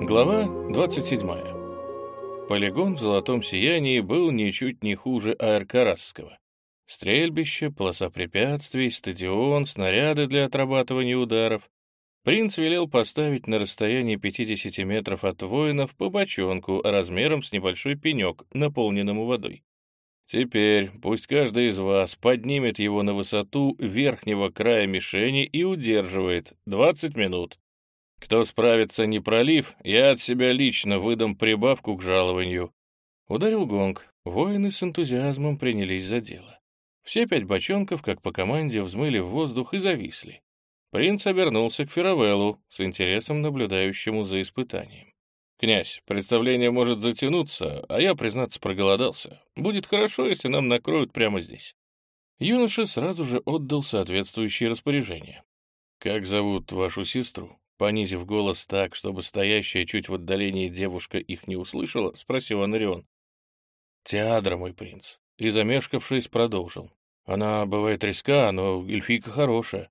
Глава 27. Полигон в золотом сиянии был ничуть не хуже Аэркарасского. Стрельбище, полоса препятствий, стадион, снаряды для отрабатывания ударов. Принц велел поставить на расстоянии 50 метров от воинов по бочонку размером с небольшой пенек, наполненному водой. Теперь пусть каждый из вас поднимет его на высоту верхнего края мишени и удерживает 20 минут. Кто справится, не пролив, я от себя лично выдам прибавку к жалованию. Ударил гонг. Воины с энтузиазмом принялись за дело. Все пять бочонков, как по команде, взмыли в воздух и зависли. Принц обернулся к Феравеллу, с интересом наблюдающему за испытанием. «Князь, представление может затянуться, а я, признаться, проголодался. Будет хорошо, если нам накроют прямо здесь». Юноша сразу же отдал соответствующие распоряжения. «Как зовут вашу сестру?» Понизив голос так, чтобы стоящая чуть в отдалении девушка их не услышала, спросил Анарион. «Теадра, мой принц», и, замешкавшись, продолжил. «Она бывает резка, но эльфийка хорошая».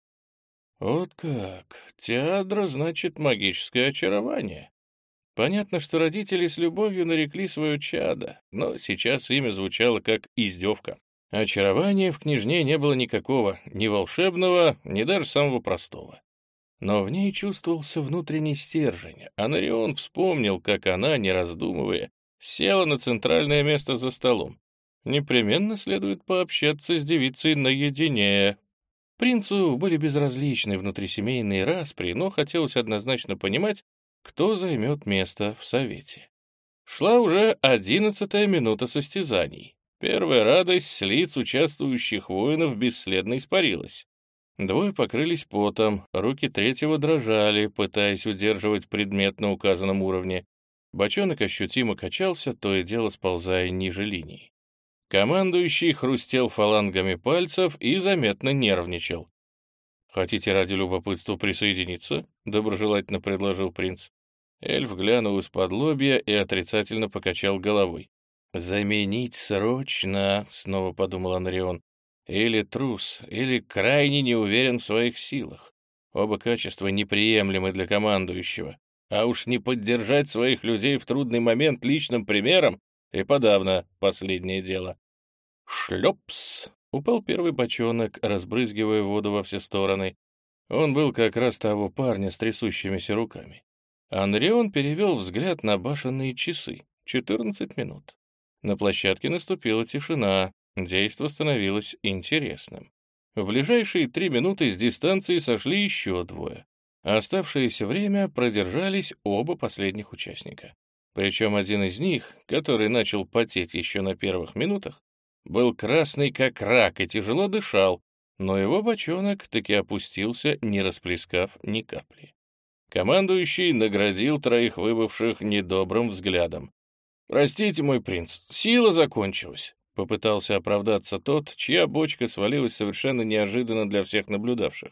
«Вот как! Теадра значит магическое очарование. Понятно, что родители с любовью нарекли свое чадо, но сейчас имя звучало как издевка. Очарования в княжне не было никакого, ни волшебного, ни даже самого простого. Но в ней чувствовался внутренний стержень. Анарион вспомнил, как она, не раздумывая, села на центральное место за столом. Непременно следует пообщаться с девицей наедине. Принцу были безразличны внутрисемейные распри, но хотелось однозначно понимать, кто займет место в Совете. Шла уже одиннадцатая минута состязаний. Первая радость с лиц участвующих воинов бесследно испарилась. Двое покрылись потом, руки третьего дрожали, пытаясь удерживать предмет на указанном уровне. Бочонок ощутимо качался, то и дело сползая ниже линии. Командующий хрустел фалангами пальцев и заметно нервничал. «Хотите ради любопытства присоединиться?» — доброжелательно предложил принц. Эльф глянул из-под лобья и отрицательно покачал головой. «Заменить срочно!» — снова подумал Анрион. «Или трус, или крайне не уверен в своих силах. Оба качества неприемлемы для командующего. А уж не поддержать своих людей в трудный момент личным примером и подавно последнее дело». «Шлепс!» — упал первый бочонок, разбрызгивая воду во все стороны. Он был как раз того парня с трясущимися руками. Анрион перевел взгляд на башенные часы. 14 минут. На площадке наступила тишина, действо становилось интересным. В ближайшие три минуты с дистанции сошли еще двое. оставшееся время продержались оба последних участника. Причем один из них, который начал потеть еще на первых минутах, был красный как рак и тяжело дышал, но его бочонок таки опустился, не расплескав ни капли. Командующий наградил троих выбывших недобрым взглядом. «Простите, мой принц, сила закончилась», — попытался оправдаться тот, чья бочка свалилась совершенно неожиданно для всех наблюдавших.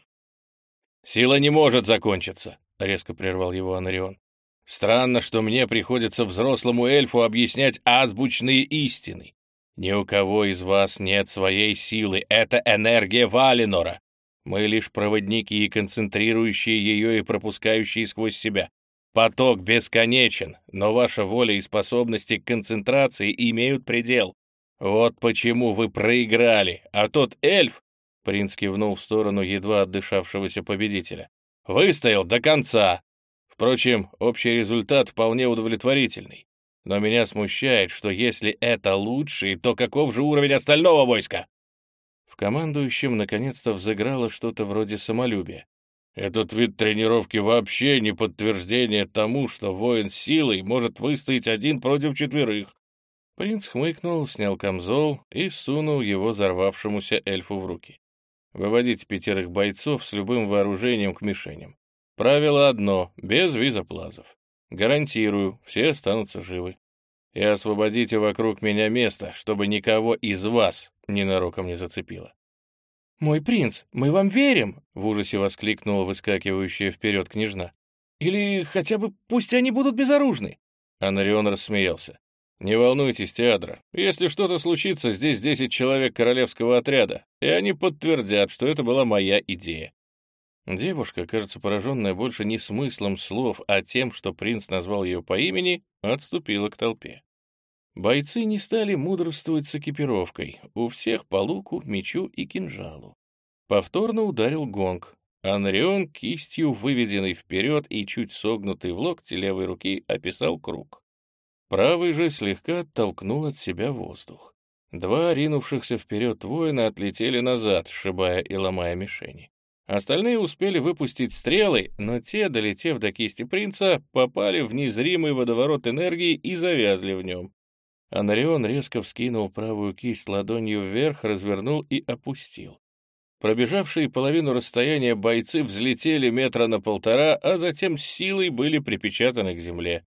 «Сила не может закончиться», — резко прервал его Анарион. «Странно, что мне приходится взрослому эльфу объяснять азбучные истины. Ни у кого из вас нет своей силы, это энергия Валинора. Мы лишь проводники и концентрирующие ее и пропускающие сквозь себя. Поток бесконечен, но ваша воля и способности к концентрации имеют предел. Вот почему вы проиграли, а тот эльф, принц кивнул в сторону едва отдышавшегося победителя, выстоял до конца. Впрочем, общий результат вполне удовлетворительный. Но меня смущает, что если это лучший, то каков же уровень остального войска? В командующем наконец-то взыграло что-то вроде самолюбия. Этот вид тренировки вообще не подтверждение тому, что воин силой может выстоять один против четверых. Принц хмыкнул, снял камзол и сунул его взорвавшемуся эльфу в руки. Выводить пятерых бойцов с любым вооружением к мишеням. Правило одно — без визоплазов. Гарантирую, все останутся живы. И освободите вокруг меня место, чтобы никого из вас ненароком не зацепило. «Мой принц, мы вам верим!» — в ужасе воскликнула выскакивающая вперед княжна. «Или хотя бы пусть они будут безоружны!» Анарион рассмеялся. «Не волнуйтесь, Теадра. Если что-то случится, здесь десять человек королевского отряда, и они подтвердят, что это была моя идея». Девушка, кажется, пораженная больше не смыслом слов, а тем, что принц назвал ее по имени, отступила к толпе. Бойцы не стали мудрствовать с экипировкой. У всех по луку, мечу и кинжалу. Повторно ударил гонг. Анрион кистью, выведенный вперед и чуть согнутый в локте левой руки, описал круг. Правый же слегка оттолкнул от себя воздух. Два ринувшихся вперед воина отлетели назад, сшибая и ломая мишени. Остальные успели выпустить стрелы, но те, долетев до кисти принца, попали в незримый водоворот энергии и завязли в нем. Анарион резко вскинул правую кисть ладонью вверх, развернул и опустил. Пробежавшие половину расстояния бойцы взлетели метра на полтора, а затем силой были припечатаны к земле.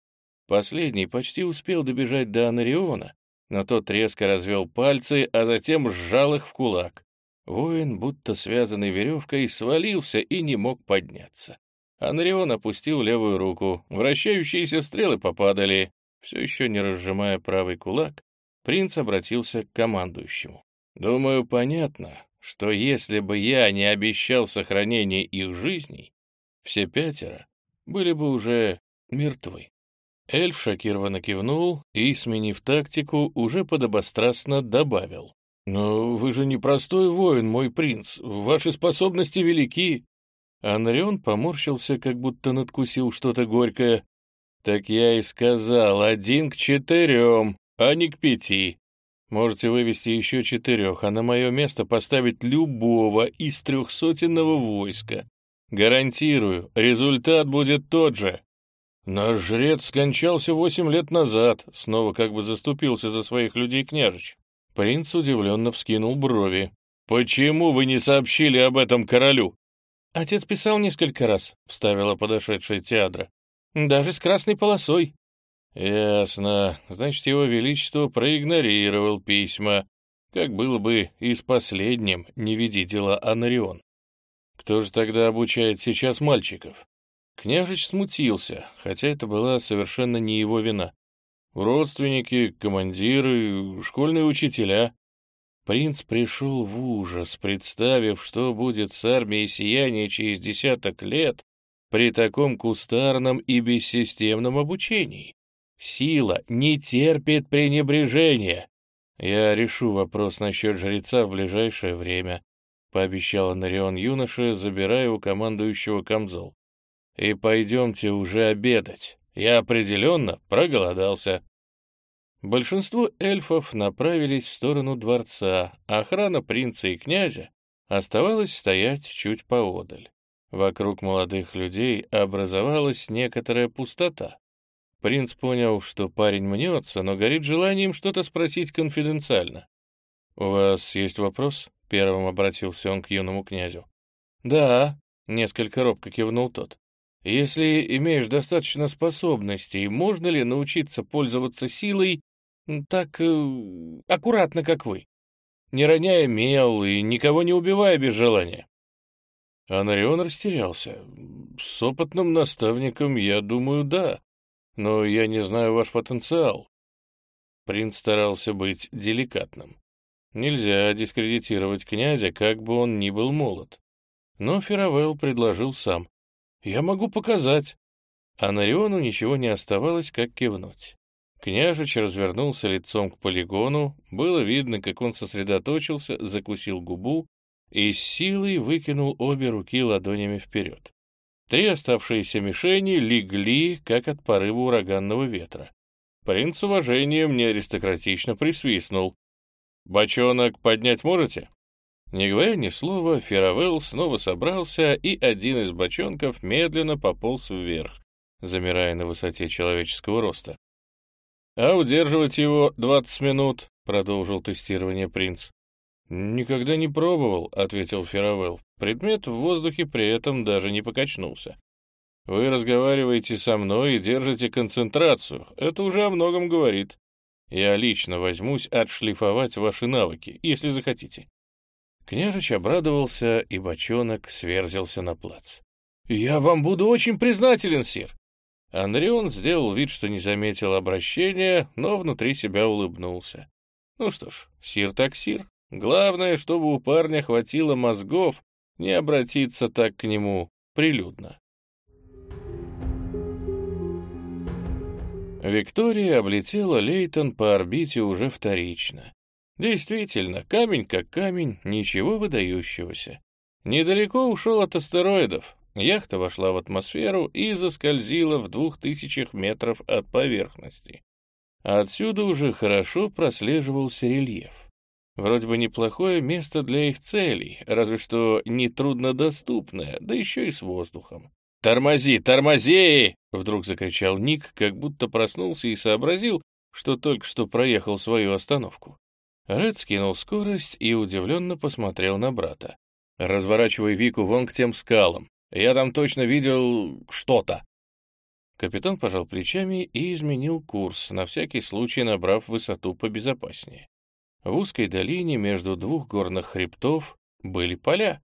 Последний почти успел добежать до Анариона, но тот резко развел пальцы, а затем сжал их в кулак. Воин, будто связанный веревкой, свалился и не мог подняться. Анарион опустил левую руку, вращающиеся стрелы попадали, все еще не разжимая правый кулак, принц обратился к командующему. «Думаю, понятно, что если бы я не обещал сохранение их жизней, все пятеро были бы уже мертвы». Эльф шокированно кивнул и, сменив тактику, уже подобострастно добавил. «Но вы же не простой воин, мой принц. Ваши способности велики». Анрион поморщился, как будто надкусил что-то горькое. «Так я и сказал, один к четырем, а не к пяти. Можете вывести еще четырех, а на мое место поставить любого из трехсотенного войска. Гарантирую, результат будет тот же». «Наш жрец скончался восемь лет назад», — снова как бы заступился за своих людей княжич. Принц удивленно вскинул брови. «Почему вы не сообщили об этом королю?» «Отец писал несколько раз», — вставила подошедшая Теадра. Даже с красной полосой. Ясно. Значит, его величество проигнорировал письма. Как было бы и с последним, не веди дела Анарион. Кто же тогда обучает сейчас мальчиков? Княжич смутился, хотя это была совершенно не его вина. Родственники, командиры, школьные учителя. Принц пришел в ужас, представив, что будет с армией сияния через десяток лет, при таком кустарном и бессистемном обучении. Сила не терпит пренебрежения. Я решу вопрос насчет жреца в ближайшее время, пообещал Нарион юноше, забирая у командующего камзол. И пойдемте уже обедать. Я определенно проголодался. Большинство эльфов направились в сторону дворца, охрана принца и князя оставалась стоять чуть поодаль. Вокруг молодых людей образовалась некоторая пустота. Принц понял, что парень мнется, но горит желанием что-то спросить конфиденциально. «У вас есть вопрос?» — первым обратился он к юному князю. «Да», — несколько робко кивнул тот. «Если имеешь достаточно способностей, можно ли научиться пользоваться силой так э, аккуратно, как вы, не роняя мел и никого не убивая без желания?» Анарион растерялся. «С опытным наставником, я думаю, да. Но я не знаю ваш потенциал». Принц старался быть деликатным. Нельзя дискредитировать князя, как бы он ни был молод. Но Феравелл предложил сам. «Я могу показать». Анариону ничего не оставалось, как кивнуть. Княжич развернулся лицом к полигону, было видно, как он сосредоточился, закусил губу и с силой выкинул обе руки ладонями вперед. Три оставшиеся мишени легли, как от порыва ураганного ветра. Принц с уважением неаристократично присвистнул. «Бочонок поднять можете?» Не говоря ни слова, Феравелл снова собрался, и один из бочонков медленно пополз вверх, замирая на высоте человеческого роста. «А удерживать его двадцать минут», — продолжил тестирование принц. «Никогда не пробовал», — ответил Феравелл. Предмет в воздухе при этом даже не покачнулся. «Вы разговариваете со мной и держите концентрацию. Это уже о многом говорит. Я лично возьмусь отшлифовать ваши навыки, если захотите». Княжич обрадовался, и бочонок сверзился на плац. «Я вам буду очень признателен, сир!» Андреон сделал вид, что не заметил обращения, но внутри себя улыбнулся. «Ну что ж, сир так сир, Главное, чтобы у парня хватило мозгов не обратиться так к нему прилюдно. Виктория облетела Лейтон по орбите уже вторично. Действительно, камень как камень, ничего выдающегося. Недалеко ушел от астероидов. Яхта вошла в атмосферу и заскользила в двух тысячах метров от поверхности. Отсюда уже хорошо прослеживался рельеф. Вроде бы неплохое место для их целей, разве что нетруднодоступное, да еще и с воздухом. «Тормози, тормози!» — вдруг закричал Ник, как будто проснулся и сообразил, что только что проехал свою остановку. Ред скинул скорость и удивленно посмотрел на брата. «Разворачивай Вику вон к тем скалам. Я там точно видел что-то». Капитан пожал плечами и изменил курс, на всякий случай набрав высоту побезопаснее. В узкой долине между двух горных хребтов были поля.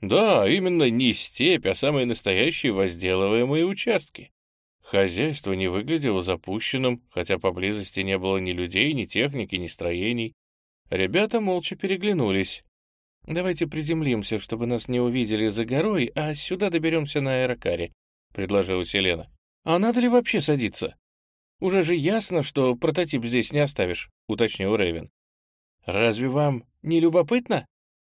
Да, именно не степь, а самые настоящие возделываемые участки. Хозяйство не выглядело запущенным, хотя поблизости не было ни людей, ни техники, ни строений. Ребята молча переглянулись. «Давайте приземлимся, чтобы нас не увидели за горой, а сюда доберемся на аэрокаре», — предложила Селена. «А надо ли вообще садиться?» «Уже же ясно, что прототип здесь не оставишь», — уточнил Рэйвен. «Разве вам не любопытно?»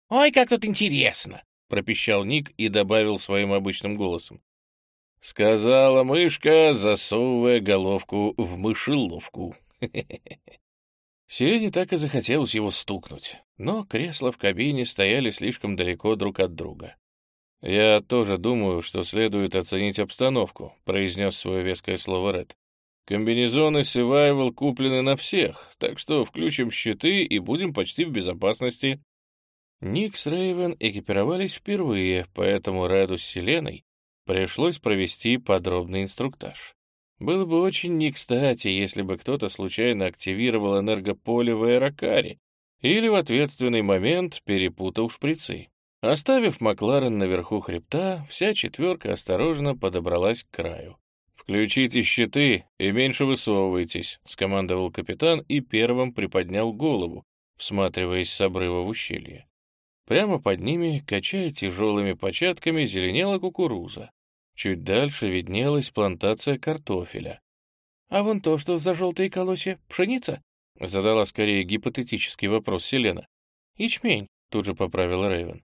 «Ой, как тут интересно!» — пропищал Ник и добавил своим обычным голосом. Сказала мышка, засовывая головку в мышеловку. Сирене так и захотелось его стукнуть, но кресла в кабине стояли слишком далеко друг от друга. «Я тоже думаю, что следует оценить обстановку», — произнес свое веское слово Ред. «Комбинезоны Survival куплены на всех, так что включим щиты и будем почти в безопасности». Ник с Рейвен экипировались впервые, поэтому Реду с Селеной пришлось провести подробный инструктаж. Было бы очень не кстати, если бы кто-то случайно активировал энергополе в аэрокаре или в ответственный момент перепутал шприцы. Оставив Макларен наверху хребта, вся четверка осторожно подобралась к краю. «Включите щиты и меньше высовывайтесь», — скомандовал капитан и первым приподнял голову, всматриваясь с обрыва в ущелье. Прямо под ними, качая тяжелыми початками, зеленела кукуруза. Чуть дальше виднелась плантация картофеля. «А вон то, что за желтые колосья, пшеница?» — задала скорее гипотетический вопрос Селена. «Ячмень», — тут же поправила Рэйвен.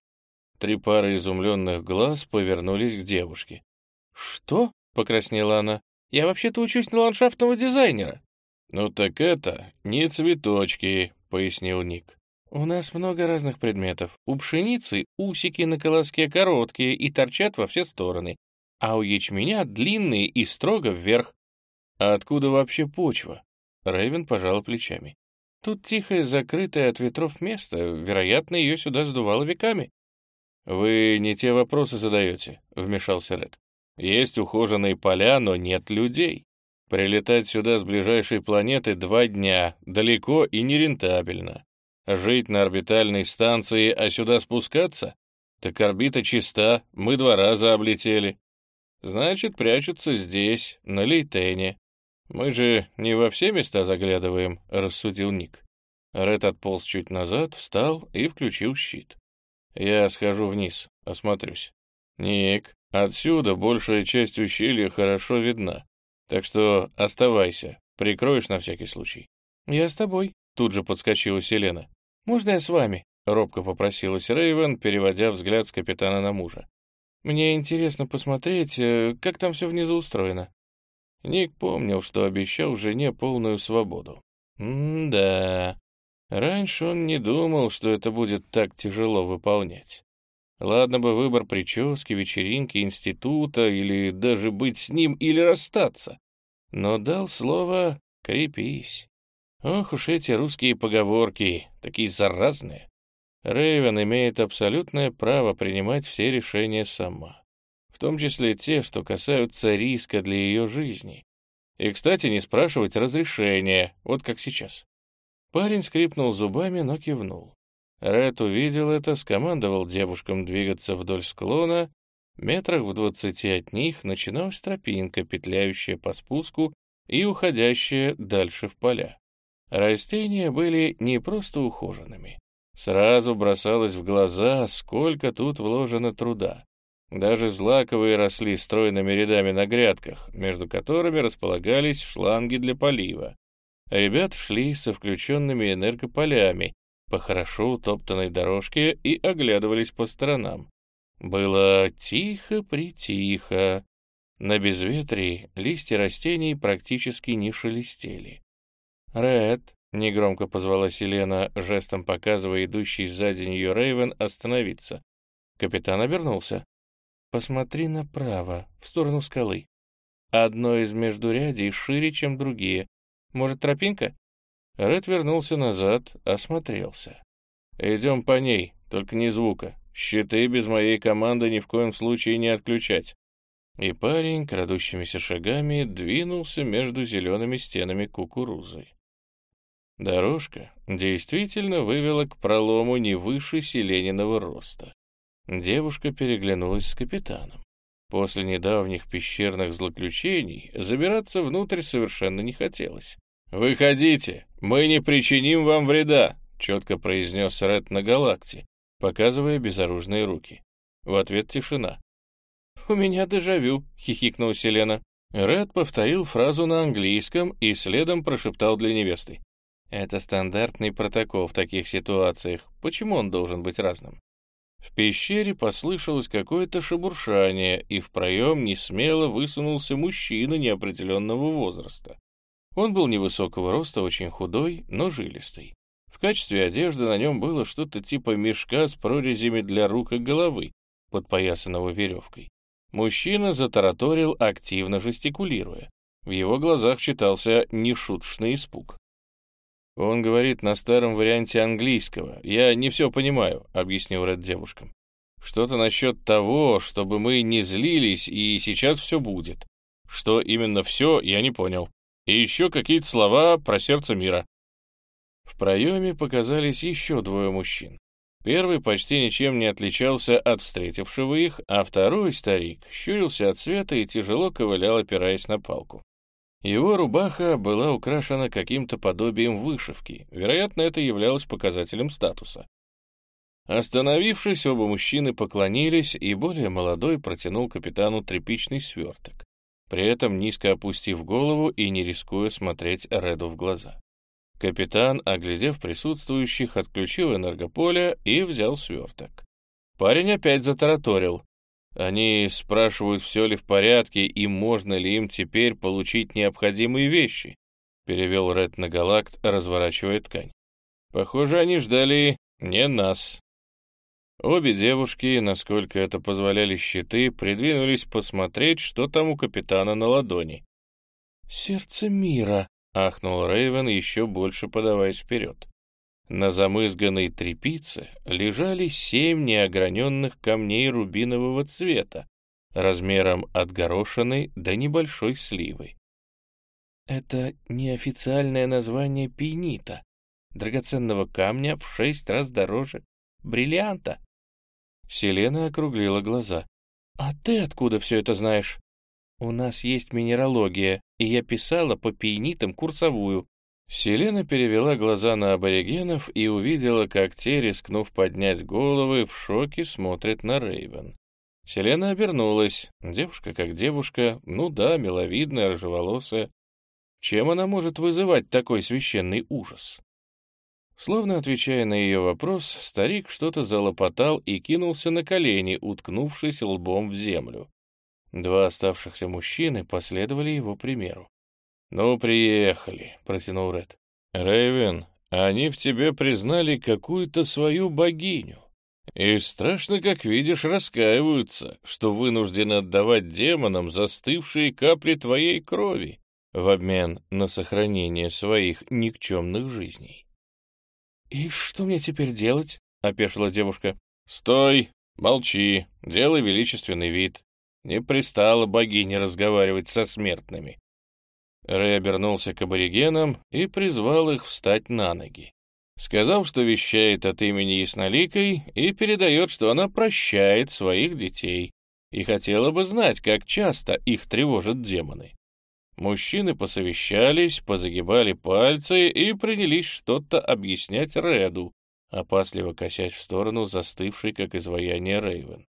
Три пары изумленных глаз повернулись к девушке. «Что?» — покраснела она. «Я вообще-то учусь на ландшафтного дизайнера». «Ну так это не цветочки», — пояснил Ник. «У нас много разных предметов. У пшеницы усики на колоске короткие и торчат во все стороны, а у ячменя длинные и строго вверх. А откуда вообще почва?» Рэйвен пожал плечами. «Тут тихое, закрытое от ветров место. Вероятно, ее сюда сдувало веками». «Вы не те вопросы задаете», — вмешался Ред. «Есть ухоженные поля, но нет людей. Прилетать сюда с ближайшей планеты два дня, далеко и нерентабельно. Жить на орбитальной станции, а сюда спускаться? Так орбита чиста, мы два раза облетели. Значит, прячутся здесь, на Лейтене. Мы же не во все места заглядываем, — рассудил Ник. Ред отполз чуть назад, встал и включил щит. Я схожу вниз, осмотрюсь. Ник, отсюда большая часть ущелья хорошо видна. Так что оставайся, прикроешь на всякий случай. Я с тобой, тут же подскочила Селена. «Можно я с вами?» — робко попросилась Рейвен, переводя взгляд с капитана на мужа. «Мне интересно посмотреть, э, как там все внизу устроено». Ник помнил, что обещал жене полную свободу. М-да. Раньше он не думал, что это будет так тяжело выполнять. Ладно бы выбор прически, вечеринки, института, или даже быть с ним, или расстаться. Но дал слово «крепись». Ох уж эти русские поговорки, такие заразные. Рэйвен имеет абсолютное право принимать все решения сама, в том числе те, что касаются риска для ее жизни. И, кстати, не спрашивать разрешения, вот как сейчас. Парень скрипнул зубами, но кивнул. Рэд увидел это, скомандовал девушкам двигаться вдоль склона. Метрах в двадцати от них начиналась тропинка, петляющая по спуску и уходящая дальше в поля. Растения были не просто ухоженными. Сразу бросалось в глаза, сколько тут вложено труда. Даже злаковые росли стройными рядами на грядках, между которыми располагались шланги для полива. Ребят шли со включенными энергополями по хорошо утоптанной дорожке и оглядывались по сторонам. Было тихо-притихо. На безветрии листья растений практически не шелестели. «Ред», — негромко позвала Селена, жестом показывая идущий сзади нее Рейвен остановиться. Капитан обернулся. «Посмотри направо, в сторону скалы. Одно из междурядий шире, чем другие. Может, тропинка?» Ред вернулся назад, осмотрелся. «Идем по ней, только не звука. Щиты без моей команды ни в коем случае не отключать». И парень, крадущимися шагами, двинулся между зелеными стенами кукурузы. Дорожка действительно вывела к пролому не выше селениного роста. Девушка переглянулась с капитаном. После недавних пещерных злоключений забираться внутрь совершенно не хотелось. «Выходите, мы не причиним вам вреда», — четко произнес Ред на галакте, показывая безоружные руки. В ответ тишина. «У меня дежавю», — хихикнула Селена. Ред повторил фразу на английском и следом прошептал для невесты. Это стандартный протокол в таких ситуациях. Почему он должен быть разным? В пещере послышалось какое-то шебуршание, и в проем несмело высунулся мужчина неопределенного возраста. Он был невысокого роста, очень худой, но жилистый. В качестве одежды на нем было что-то типа мешка с прорезями для рук и головы, подпоясанного веревкой. Мужчина затараторил, активно жестикулируя. В его глазах читался нешуточный испуг. «Он говорит на старом варианте английского. Я не все понимаю», — объяснил Ред девушкам. «Что-то насчет того, чтобы мы не злились, и сейчас все будет. Что именно все, я не понял. И еще какие-то слова про сердце мира». В проеме показались еще двое мужчин. Первый почти ничем не отличался от встретившего их, а второй старик щурился от света и тяжело ковылял, опираясь на палку. Его рубаха была украшена каким-то подобием вышивки, вероятно, это являлось показателем статуса. Остановившись, оба мужчины поклонились, и более молодой протянул капитану тряпичный сверток, при этом низко опустив голову и не рискуя смотреть Реду в глаза. Капитан, оглядев присутствующих, отключил энергополе и взял сверток. Парень опять затараторил. Они спрашивают, все ли в порядке и можно ли им теперь получить необходимые вещи. Перевел Ред на Галакт, разворачивая ткань. Похоже, они ждали не нас. Обе девушки, насколько это позволяли щиты, придвинулись посмотреть, что там у капитана на ладони. «Сердце мира!» — ахнул Рейвен, еще больше подаваясь вперед. На замызганной трепице лежали семь неограненных камней рубинового цвета, размером от горошины до небольшой сливы. Это неофициальное название пейнита, драгоценного камня в шесть раз дороже бриллианта. Селена округлила глаза. «А ты откуда все это знаешь?» «У нас есть минералогия, и я писала по пейнитам курсовую. Селена перевела глаза на аборигенов и увидела, как те, рискнув поднять головы, в шоке смотрят на Рейвен. Селена обернулась. Девушка как девушка, ну да, миловидная, рыжеволосая. Чем она может вызывать такой священный ужас? Словно отвечая на ее вопрос, старик что-то залопотал и кинулся на колени, уткнувшись лбом в землю. Два оставшихся мужчины последовали его примеру. «Ну, приехали», — протянул Ред. «Рэйвен, они в тебе признали какую-то свою богиню. И страшно, как видишь, раскаиваются, что вынуждены отдавать демонам застывшие капли твоей крови в обмен на сохранение своих никчемных жизней». «И что мне теперь делать?» — опешила девушка. «Стой, молчи, делай величественный вид. Не пристало богине разговаривать со смертными. Рэй обернулся к аборигенам и призвал их встать на ноги. Сказал, что вещает от имени Ясноликой и передает, что она прощает своих детей и хотела бы знать, как часто их тревожат демоны. Мужчины посовещались, позагибали пальцы и принялись что-то объяснять Реду, опасливо косясь в сторону застывшей, как изваяние Рейвен.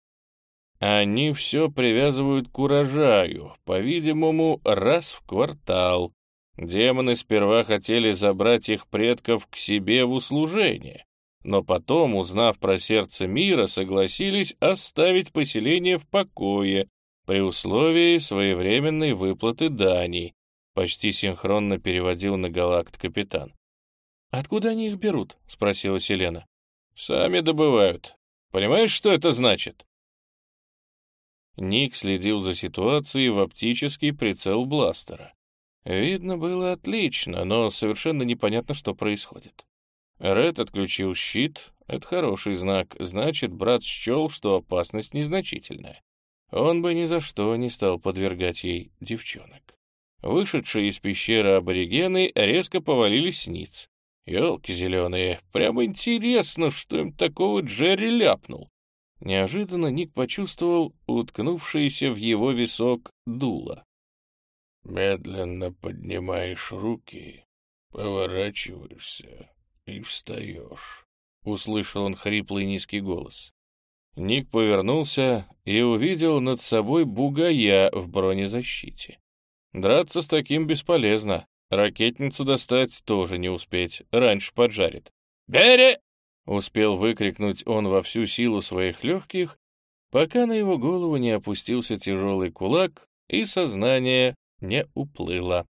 Они все привязывают к урожаю, по-видимому, раз в квартал. Демоны сперва хотели забрать их предков к себе в услужение, но потом, узнав про сердце мира, согласились оставить поселение в покое при условии своевременной выплаты дани, почти синхронно переводил на галакт капитан. «Откуда они их берут?» — спросила Селена. «Сами добывают. Понимаешь, что это значит?» Ник следил за ситуацией в оптический прицел бластера. Видно было отлично, но совершенно непонятно, что происходит. Ред отключил щит. Это хороший знак. Значит, брат счел, что опасность незначительная. Он бы ни за что не стал подвергать ей девчонок. Вышедшие из пещеры аборигены резко повалились ниц. Елки зеленые, прямо интересно, что им такого Джерри ляпнул. Неожиданно Ник почувствовал уткнувшееся в его висок дуло. «Медленно поднимаешь руки, поворачиваешься и встаешь», — услышал он хриплый низкий голос. Ник повернулся и увидел над собой бугая в бронезащите. Драться с таким бесполезно. Ракетницу достать тоже не успеть, раньше поджарит. «Бери!» — успел выкрикнуть он во всю силу своих легких, пока на его голову не опустился тяжелый кулак, и сознание не уплыло.